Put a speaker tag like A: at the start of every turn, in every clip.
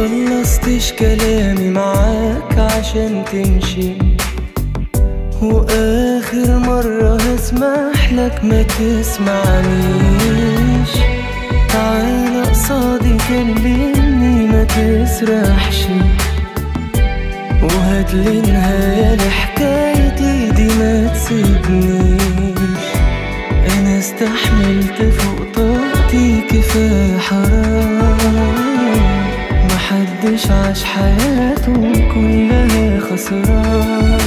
A: خلصتش كلامي معاك عشان تمشي. وآخر مرة هسمح لك ما تسمعنيش. تعال قصادي كلمني ما تسرحش. وهاتلي نهاية لحكايتي دي ما تسيبنيش. محدش عاش حياته كلها خسران.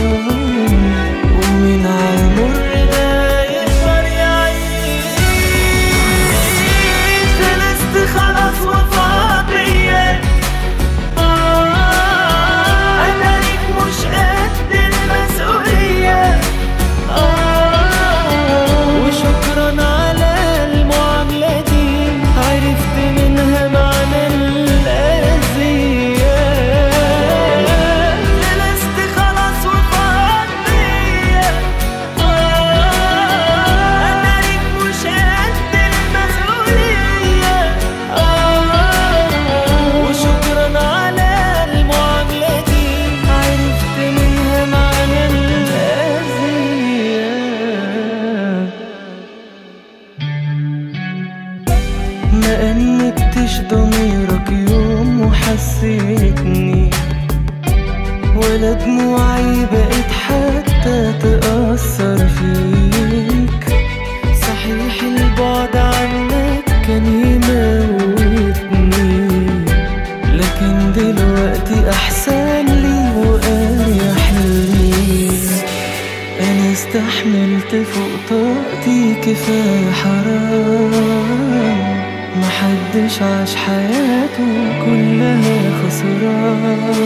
A: أنكتش ضميرك يوم وحسيتني ولا دموعي بقت حتى تأثر فيك. صحيح البعد عنك كان يموتني. لكن دلوقتي أحسن لي وأريح لي. أنا استحملت فوق طاقتي كفاية حرام. محدش عاش حياته كلها خسران.